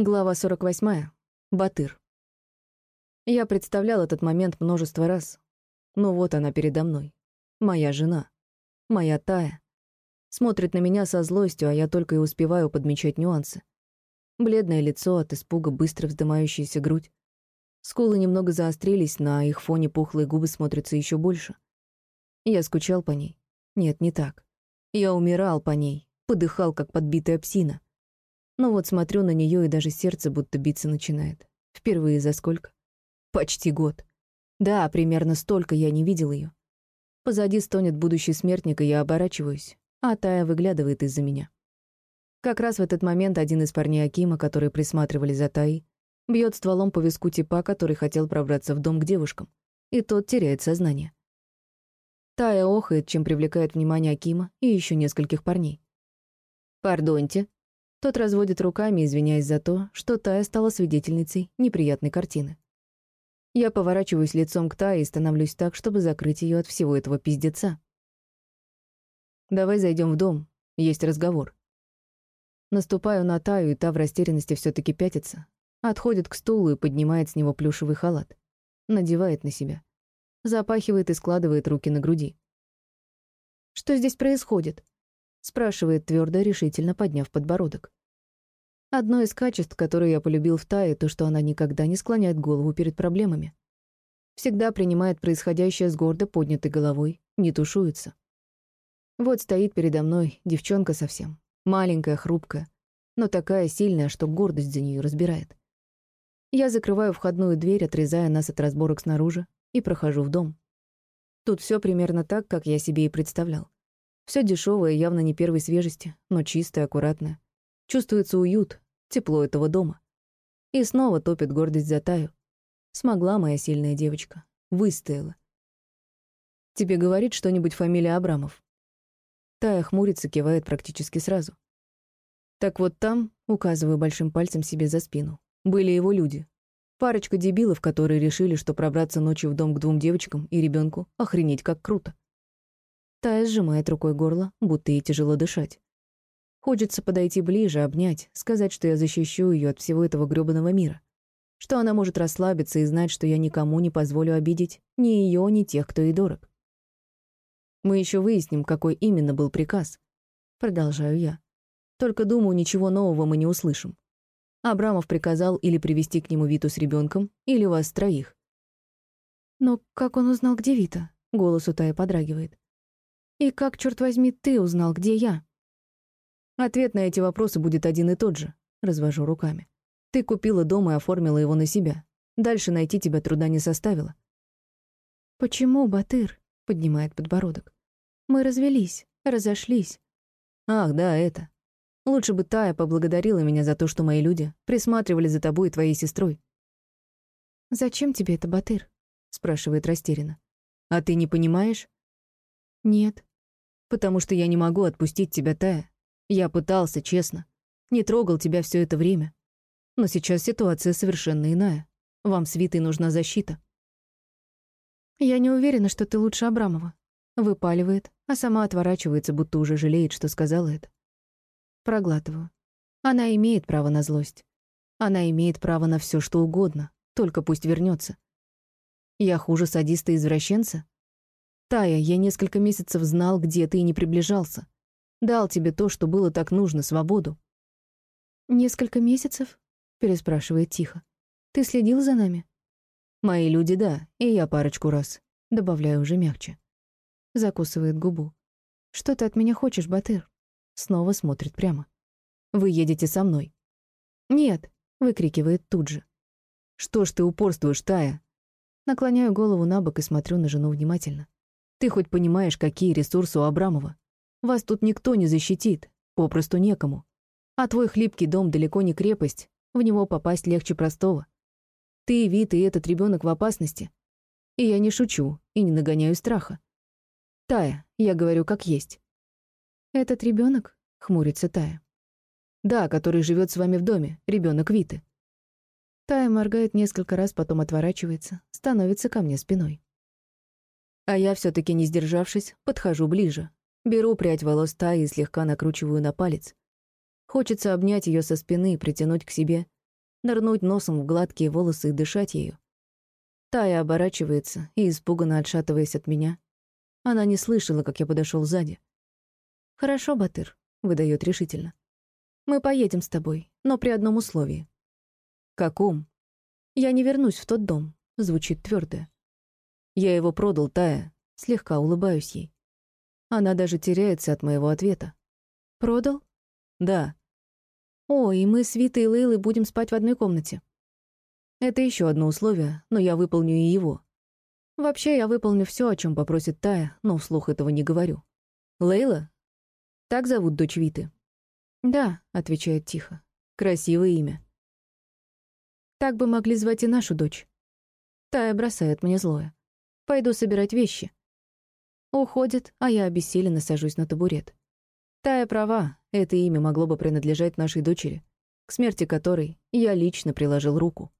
Глава 48. Батыр. Я представлял этот момент множество раз. Но вот она передо мной. Моя жена. Моя Тая. Смотрит на меня со злостью, а я только и успеваю подмечать нюансы. Бледное лицо от испуга, быстро вздымающаяся грудь. Скулы немного заострились, на их фоне пухлые губы смотрятся еще больше. Я скучал по ней. Нет, не так. Я умирал по ней, подыхал, как подбитая псина. Но вот смотрю на нее и даже сердце будто биться начинает. Впервые за сколько? Почти год. Да, примерно столько я не видел ее. Позади стонет будущий смертник, и я оборачиваюсь, а Тая выглядывает из-за меня. Как раз в этот момент один из парней Акима, которые присматривали за Таей, бьет стволом по виску типа, который хотел пробраться в дом к девушкам, и тот теряет сознание. Тая охает, чем привлекает внимание Акима и еще нескольких парней. «Пардоньте», тот разводит руками, извиняясь за то, что Тая стала свидетельницей неприятной картины. Я поворачиваюсь лицом к Тае и становлюсь так, чтобы закрыть ее от всего этого пиздеца. «Давай зайдем в дом, есть разговор». Наступаю на Таю, и та в растерянности все таки пятится, отходит к стулу и поднимает с него плюшевый халат, надевает на себя, запахивает и складывает руки на груди. «Что здесь происходит?» Спрашивает твердо, решительно подняв подбородок. Одно из качеств, которые я полюбил в Тае, то, что она никогда не склоняет голову перед проблемами. Всегда принимает происходящее с гордо поднятой головой, не тушуется. Вот стоит передо мной девчонка совсем, маленькая, хрупкая, но такая сильная, что гордость за нее разбирает. Я закрываю входную дверь, отрезая нас от разборок снаружи, и прохожу в дом. Тут все примерно так, как я себе и представлял. Все дешевое, явно не первой свежести, но чистое, аккуратное. Чувствуется уют, тепло этого дома. И снова топит гордость за Таю. Смогла моя сильная девочка. Выстояла. Тебе говорит что-нибудь фамилия Абрамов? Тая хмурится, кивает практически сразу. Так вот там, указываю большим пальцем себе за спину, были его люди. Парочка дебилов, которые решили, что пробраться ночью в дом к двум девочкам и ребенку охренеть как круто. Тая сжимает рукой горло, будто ей тяжело дышать. Хочется подойти ближе, обнять, сказать, что я защищу ее от всего этого грёбаного мира. Что она может расслабиться и знать, что я никому не позволю обидеть ни ее, ни тех, кто ей дорог. Мы еще выясним, какой именно был приказ. Продолжаю я. Только думаю, ничего нового мы не услышим. Абрамов приказал или привести к нему Виту с ребенком, или вас троих. Но как он узнал, где Вита? Голос у Тая подрагивает. И как, черт возьми, ты узнал, где я? Ответ на эти вопросы будет один и тот же. Развожу руками. Ты купила дом и оформила его на себя. Дальше найти тебя труда не составило. Почему, Батыр? Поднимает подбородок. Мы развелись, разошлись. Ах, да, это. Лучше бы Тая поблагодарила меня за то, что мои люди присматривали за тобой и твоей сестрой. «Зачем тебе это, Батыр?» — спрашивает растерянно. «А ты не понимаешь?» «Нет», Потому что я не могу отпустить тебя, Тая. Я пытался, честно. Не трогал тебя все это время. Но сейчас ситуация совершенно иная. Вам с Витой нужна защита. Я не уверена, что ты лучше Абрамова. Выпаливает, а сама отворачивается, будто уже жалеет, что сказала это. Проглатываю. Она имеет право на злость. Она имеет право на все, что угодно, только пусть вернется. Я хуже садиста-извращенца? Тая, я несколько месяцев знал, где ты и не приближался. Дал тебе то, что было так нужно, свободу. «Несколько месяцев?» — переспрашивает тихо. «Ты следил за нами?» «Мои люди, да, и я парочку раз», — добавляю уже мягче. Закусывает губу. «Что ты от меня хочешь, Батыр?» Снова смотрит прямо. «Вы едете со мной». «Нет», — выкрикивает тут же. «Что ж ты упорствуешь, Тая?» Наклоняю голову на бок и смотрю на жену внимательно. Ты хоть понимаешь, какие ресурсы у Абрамова? Вас тут никто не защитит, попросту некому. А твой хлипкий дом далеко не крепость, в него попасть легче простого. Ты, Вит, и этот ребенок в опасности. И я не шучу, и не нагоняю страха. Тая, я говорю как есть. Этот ребенок? хмурится Тая. Да, который живет с вами в доме, ребенок Виты. Тая моргает несколько раз, потом отворачивается, становится ко мне спиной. А я все таки не сдержавшись, подхожу ближе. Беру прядь волос Таи и слегка накручиваю на палец. Хочется обнять ее со спины и притянуть к себе, нырнуть носом в гладкие волосы и дышать ею. Тая оборачивается и, испуганно отшатываясь от меня, она не слышала, как я подошел сзади. «Хорошо, Батыр», — выдает решительно. «Мы поедем с тобой, но при одном условии». «Каком?» «Я не вернусь в тот дом», — звучит твердо. «Я его продал, Тая», — слегка улыбаюсь ей. Она даже теряется от моего ответа. «Продал?» «Да». «О, и мы с Витой и Лейлой будем спать в одной комнате». Это еще одно условие, но я выполню и его. Вообще, я выполню все, о чем попросит Тая, но вслух этого не говорю. «Лейла?» «Так зовут дочь Виты?» «Да», — отвечает тихо. «Красивое имя». «Так бы могли звать и нашу дочь». Тая бросает мне злое. «Пойду собирать вещи». Уходит, а я обессиленно сажусь на табурет. Тая права, это имя могло бы принадлежать нашей дочери, к смерти которой я лично приложил руку.